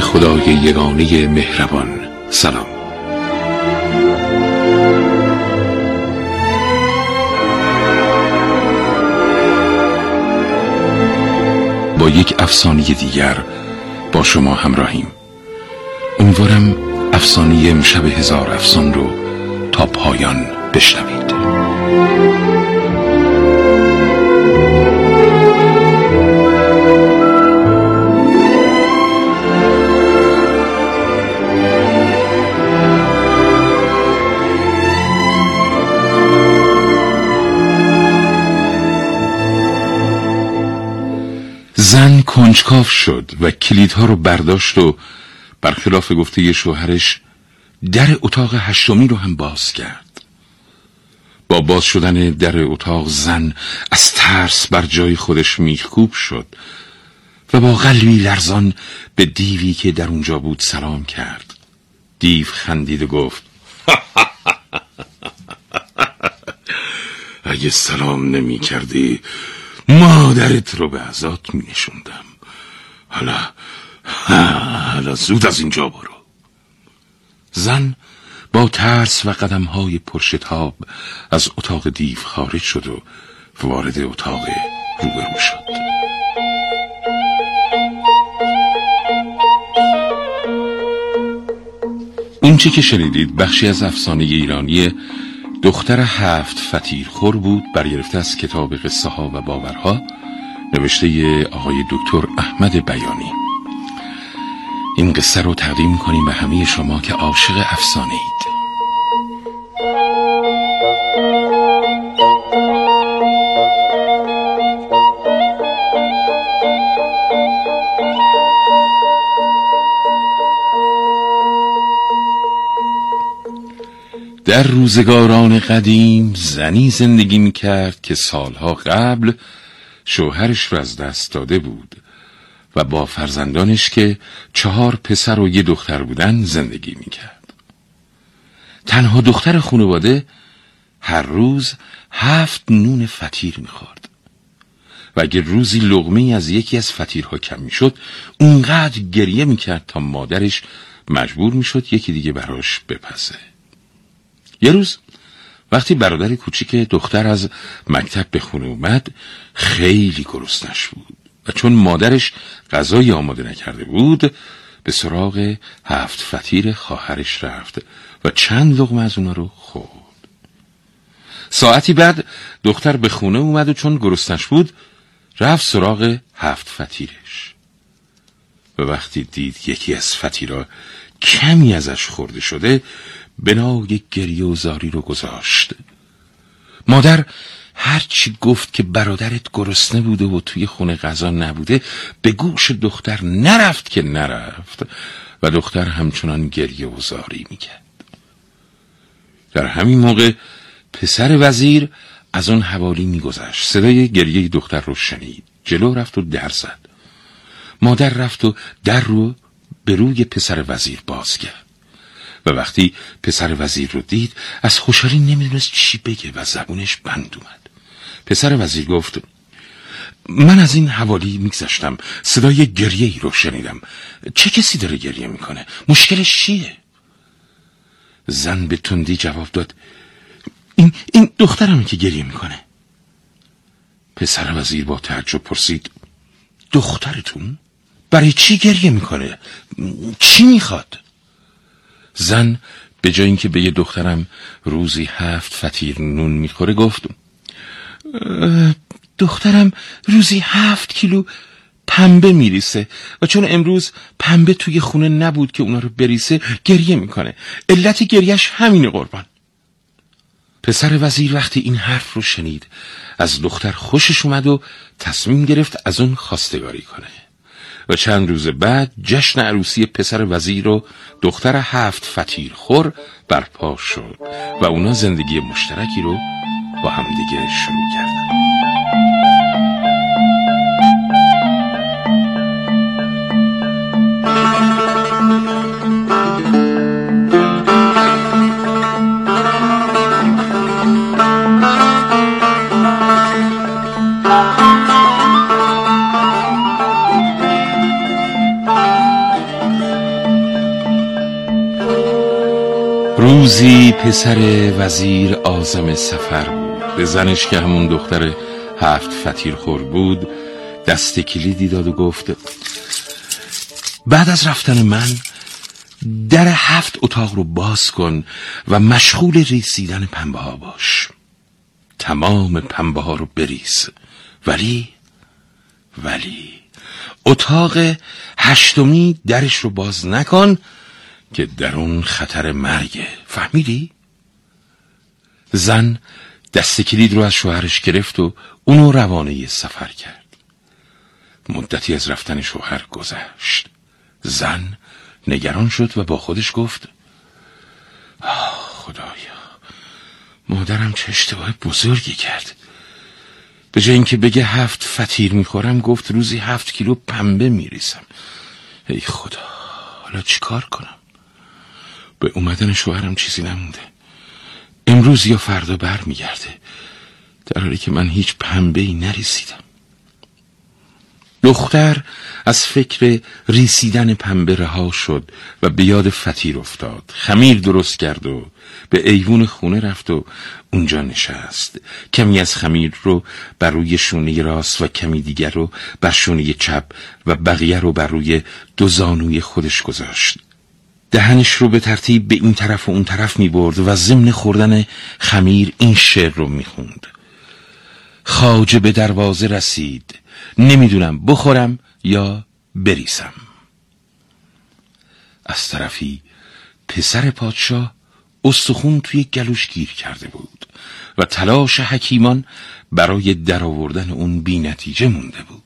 خدای یگانه مهربان. سلام. با یک افسانه دیگر با شما همراهیم. امیدوارم افسانه امشب هزار افسان رو تا پایان بشنوید. زن کنجکاف شد و کلیدها رو برداشت و برخلاف گفته شوهرش در اتاق هشتمی رو هم باز کرد. با باز شدن در اتاق زن از ترس بر جای خودش میخکوب شد و با قلبی لرزان به دیوی که در اونجا بود سلام کرد. دیو خندید و گفت اگه سلام نمی کردی مادرت رو به ازات می نشوندم حالا حالا زود از اینجا برو. زن با ترس و قدم های پرشتاب از اتاق دیو خارج شد و وارد اتاق روبرو شد. اون چی که شنیدید بخشی از افسانه ایرانی دختر هفت فتیرخور بود برگرفته از کتاب قصه ها و باورها نوشته آقای دکتر احمد بیانی. این قصه رو تقدیم کنیم به همه شما که عاشق افسانه اید در روزگاران قدیم زنی زندگی می کرد که سالها قبل شوهرش را از دست داده بود و با فرزندانش که چهار پسر و یه دختر بودن زندگی می کرد. تنها دختر خانواده هر روز هفت نون فطیر می خورد. و اگر روزی لغمه از یکی از فطیرها کم می شد اونقدر گریه می کرد تا مادرش مجبور می شد یکی دیگه براش بپسه. یه روز وقتی برادر کوچیک دختر از مکتب به خونه اومد خیلی گرسنش بود و چون مادرش غذایی آماده نکرده بود به سراغ هفت فتیر خواهرش رفت و چند لغمه از اونا رو خورد. ساعتی بعد دختر به خونه اومد و چون گرسنش بود رفت سراغ هفت فتیرش و وقتی دید یکی از فتیرا کمی ازش خورده شده بنای گریه و زاری رو گذاشت. مادر هرچی گفت که برادرت گرسنه بوده و توی خونه غذا نبوده به گوش دختر نرفت که نرفت و دختر همچنان گریه و زاری می‌کرد. در همین موقع پسر وزیر از اون حوالی میگذشت. صدای گریه دختر رو شنید. جلو رفت و در زد. مادر رفت و در رو به روی پسر وزیر باز کرد. و وقتی پسر وزیر رو دید از خوشحالی نمی‌دونست چی بگه و زبونش بند اومد. پسر وزیر گفت من از این حوالی میگذشتم صدای گریه ای رو شنیدم. چه کسی داره گریه می‌کنه؟ مشکلش چیه؟ زن به تندی جواب داد این, این دخترمه که گریه می‌کنه. پسر وزیر با تعجب پرسید دخترتون برای چی گریه می‌کنه؟ چی می‌خواد؟ زن به جای اینکه به یه دخترم روزی هفت فتیر نون می‌خوره گفت دخترم روزی هفت کیلو پنبه میریسه و چون امروز پنبه توی خونه نبود که اونا رو بریسه گریه می‌کنه. علت گریهش همینه قربان. پسر وزیر وقتی این حرف رو شنید از دختر خوشش اومد و تصمیم گرفت از اون خواستگاری کنه. و چند روز بعد جشن عروسی پسر وزیر و دختر هفت فتیر خور برپا شد و اونا زندگی مشترکی رو با همدیگه شروع کردن. روزی پسر وزیر آزم سفر بود. به زنش که همون دختر هفت فتیر خور بود دست کلیدی داد و گفت بعد از رفتن من در هفت اتاق رو باز کن و مشغول ریسیدن پنبه ها باش. تمام پنبه ها رو بریز. ولی ولی اتاق هشتمی درش رو باز نکن که در اون خطر مرگه فهمیدی؟ زن دست کلید رو از شوهرش گرفت و اونو روانه سفر کرد. مدتی از رفتن شوهر گذشت. زن نگران شد و با خودش گفت خدایا مادرم چه اشتباه بزرگی کرد. به جای اینکه بگه هفت فتیر می‌خورم گفت روزی هفت کیلو پنبه میریسم ای خدا حالا چیکار کنم؟ به اومدن شوهرم چیزی نمونده. امروز یا فردا بر میگرده در حالی که من هیچ پنبه ای نریسیدم دختر از فکر ریسیدن پنبه رها شد و به یاد فتیر افتاد. خمیر درست کرد و به ایوون خونه رفت و اونجا نشست. کمی از خمیر رو بر روی شونه راست و کمی دیگر رو بر شونه چپ و بقیه رو بر روی دو زانوی خودش گذاشت. دهنش رو به ترتیب به این طرف و اون طرف می برد و ضمن خوردن خمیر این شعر رو می خوند. خاجه به دروازه رسید. نمی‌دونم بخورم یا بریسم. از طرفی پسر پادشاه استخون توی گلوش گیر کرده بود و تلاش حکیمان برای درآوردن اون بی نتیجه مونده بود.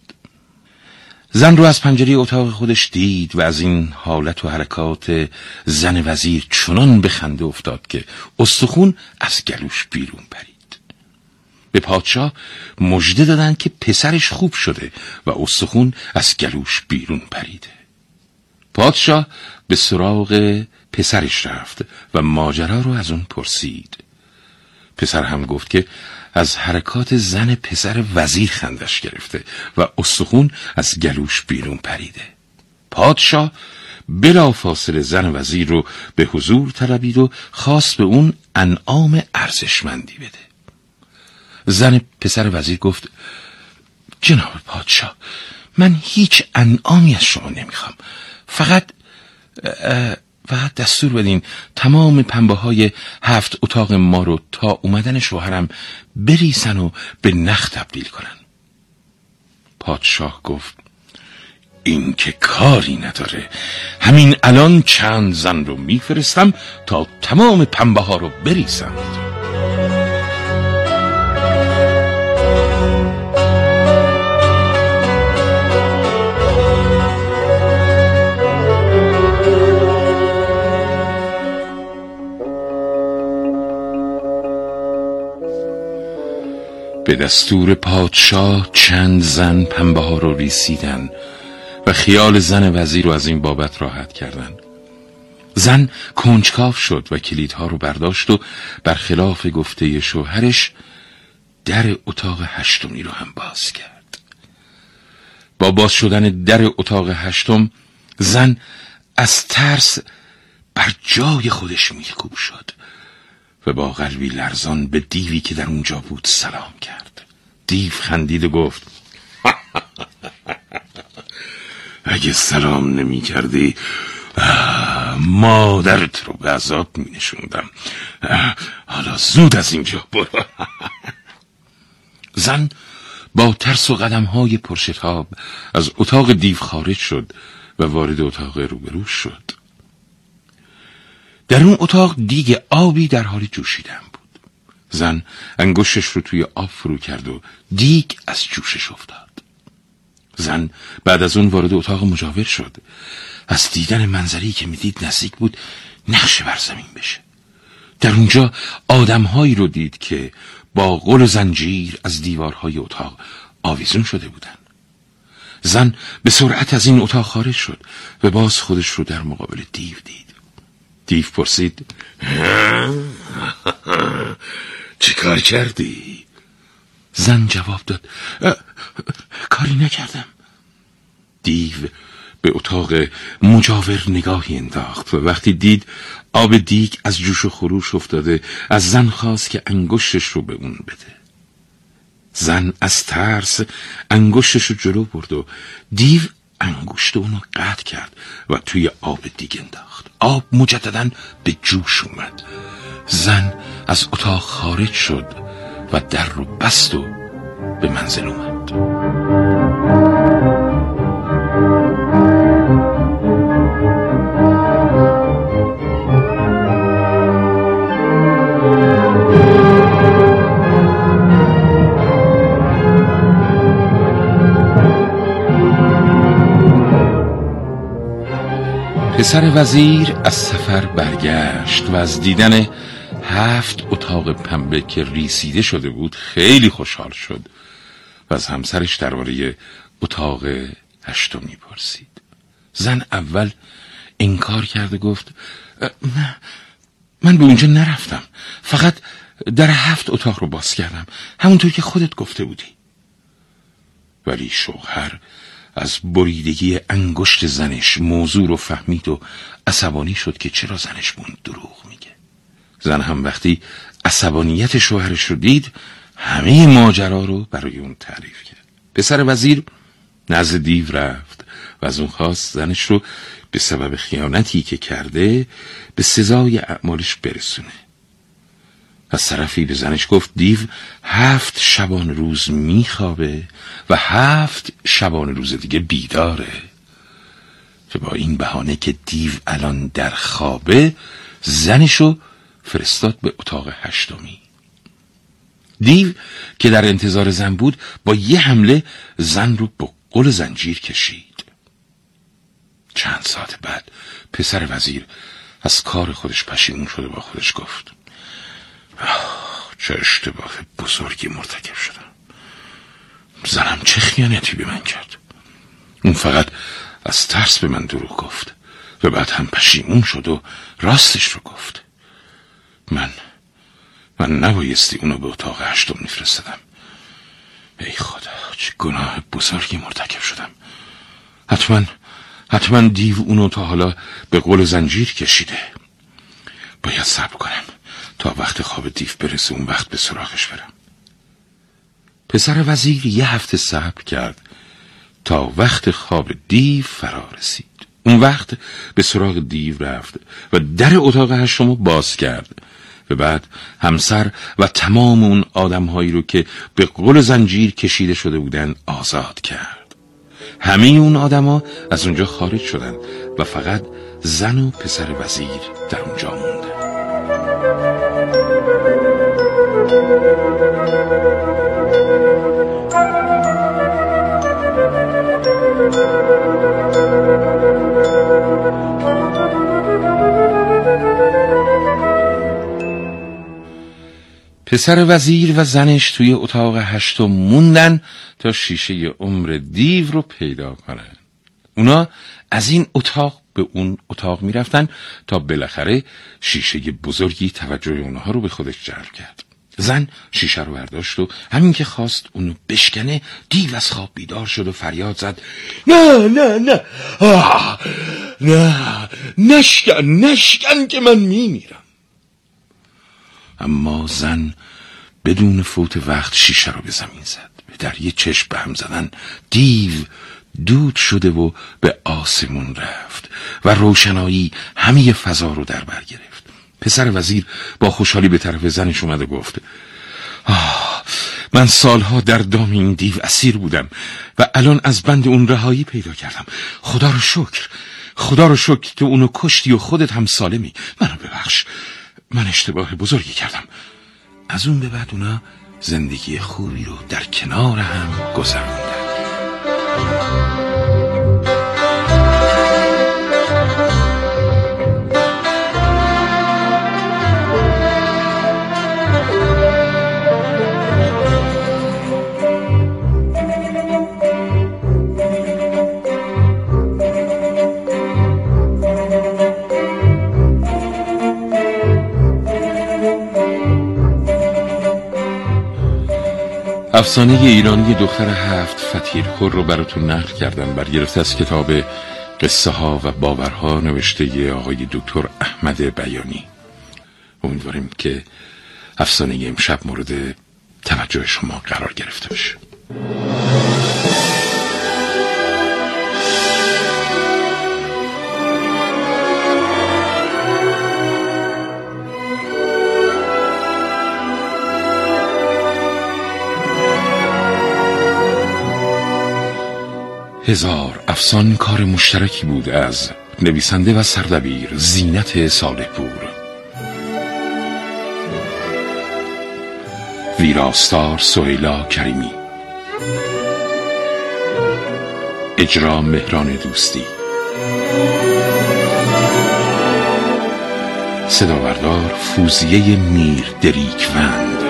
زن رو از پنجره اتاق خودش دید و از این حالت و حرکات زن وزیر چنان به خنده افتاد که استخون از گلوش بیرون پرید. به پادشاه مژده دادن که پسرش خوب شده و استخون از گلوش بیرون پریده. پادشاه به سراغ پسرش رفت و ماجرا رو از اون پرسید. پسر هم گفت که از حرکات زن پسر وزیر خندش گرفته و استخون از گلوش بیرون پریده. پادشاه بلا فاصله زن وزیر رو به حضور طلبید و خواست به اون انعام ارزشمندی بده. زن پسر وزیر گفت جناب پادشاه من هیچ انعامی از شما نمی‌خوام. فقط فقط دستور بدین تمام پنبه های هفت اتاق ما رو تا اومدن شوهرم بریسن و به نخ تبدیل کنن. پادشاه گفت این که کاری نداره. همین الان چند زن رو میفرستم تا تمام پنبه ها رو بریسند به دستور پادشاه چند زن پنبه ها رو ریسیدن و خیال زن وزیر رو از این بابت راحت کردن زن کنجکاف شد و کلیدها رو برداشت و برخلاف گفته شوهرش در اتاق هشتمی رو هم باز کرد. با باز شدن در اتاق هشتم زن از ترس بر جای خودش میخوب شد. و با قلبی لرزان به دیوی که در اونجا بود سلام کرد. دیو خندید و گفت اگه سلام نمی کردی مادرت رو به عذاب می نشوندم حالا زود از اینجا برو. زن با ترس و قدم های پرشتاب از اتاق دیو خارج شد و وارد اتاق روبرو شد. در اون اتاق دیگ آبی در حال جوشیدن بود. زن انگشتش رو توی آب فرو کرد و دیگ از جوشش افتاد. زن بعد از اون وارد اتاق مجاور شد. از دیدن منظری که می‌دید نزدیک بود نقش بر زمین بشه. در اونجا آدمهایی رو دید که با قل و زنجیر از دیوارهای اتاق آویزون شده بودن. زن به سرعت از این اتاق خارج شد و باز خودش رو در مقابل دیو دید. دیو پرسید. چی کار کردی؟ زن جواب داد. کاری نکردم. دیو به اتاق مجاور نگاهی انداخت و وقتی دید آب دیگ از جوش و خروش افتاده از زن خواست که انگشتش رو به اون بده. زن از ترس انگشتش رو جلو برد و دیو انگشت اونو قطع کرد و توی آب دیگ انداخت. آب مجددا به جوش اومد. زن از اتاق خارج شد و در رو بست و به منزل اومد. پسر وزیر از سفر برگشت و از دیدن هفت اتاق پنبه که ریسیده شده بود خیلی خوشحال شد و از همسرش درباره اتاق هشتم می‌پرسید. زن اول انکار کرده گفت نه من به اونجا نرفتم. فقط در هفت اتاق رو باز کردم. همونطور که خودت گفته بودی. ولی شوهر از بریدگی انگشت زنش موضوع رو فهمید و عصبانی شد که چرا زنش بون دروغ میگه. زن هم وقتی عصبانیت شوهرش رو دید همه ماجرا رو برای اون تعریف کرد. پسر وزیر نزد دیو رفت و از اون خواست زنش رو به سبب خیانتی که کرده به سزای اعمالش برسونه. از طرفی به زنش گفت دیو هفت شبان روز میخوابه و هفت شبان روز دیگه بیداره. که با این بهانه که دیو الان در خوابه زنشو فرستاد به اتاق هشتمی. دیو که در انتظار زن بود با یه حمله زن رو به قل زنجیر کشید. چند ساعت بعد پسر وزیر از کار خودش پشیمون شده با خودش گفت. چه اشتباه بزرگی مرتکب شدم. زنم چه خیانتی به من کرد؟ اون فقط از ترس به من دروغ گفت و بعد هم پشیمون شد و راستش رو گفت. من من نبایستی اونو به اتاق هشتم میفرستدم. ای خدا چه گناه بزرگی مرتکب شدم. حتما حتما دیو اونو تا حالا به قول زنجیر کشیده. باید صبر کنم. تا وقت خواب دیو برسه اون وقت به سراغش برم. پسر وزیر یه هفته صبر کرد تا وقت خواب دیو فرا رسید. اون وقت به سراغ دیو رفت و در اتاق هشتمو باز کرد. و بعد همسر و تمام اون آدمهایی رو که به قل زنجیر کشیده شده بودن آزاد کرد. همه اون آدما از اونجا خارج شدن و فقط زن و پسر وزیر در اونجا موندن. پسر وزیر و زنش توی اتاق هشتم موندن تا شیشه عمر دیو رو پیدا کنن. اونا از این اتاق به اون اتاق می‌رفتن تا بالاخره شیشه بزرگی توجه اونها رو به خودش جلب کرد. زن شیشه رو برداشت و همین که خواست اونو بشکنه دیو از خواب بیدار شد و فریاد زد. نه نه نه. نه نشکن نشکن که من میمیرم. اما زن بدون فوت وقت شیشه رو به زمین زد. در یه چشم به هم زدن دیو دود شده و به آسمون رفت و روشنایی همه فضا رو در بر گرفت. پسر وزیر با خوشحالی به طرف زنش اومد و گفت آه من سالها در دام این دیو اسیر بودم و الان از بند اون رهایی پیدا کردم. خدا رو شکر خدا رو شکر تو اونو کشتی و خودت هم سالمی. منو ببخش من اشتباه بزرگی کردم. از اون به بعد اونا زندگی خوبی رو در کنار هم گذروندن. افسانه ایرانی دختر هفت فتیرخور رو براتون نقل کردم. برگرفته از کتاب قصه ها و باورها نوشته آقای دکتر احمد بیانی. امیدواریم که افسانه امشب مورد توجه شما قرار گرفته باشه. هزار افسان کار مشترکی بود از نویسنده و سردبیر زینت صالح پور ویراستار سهیلا کریمی. اجرا مهران دوستی. صداوردار فوزیه میر دریکوند.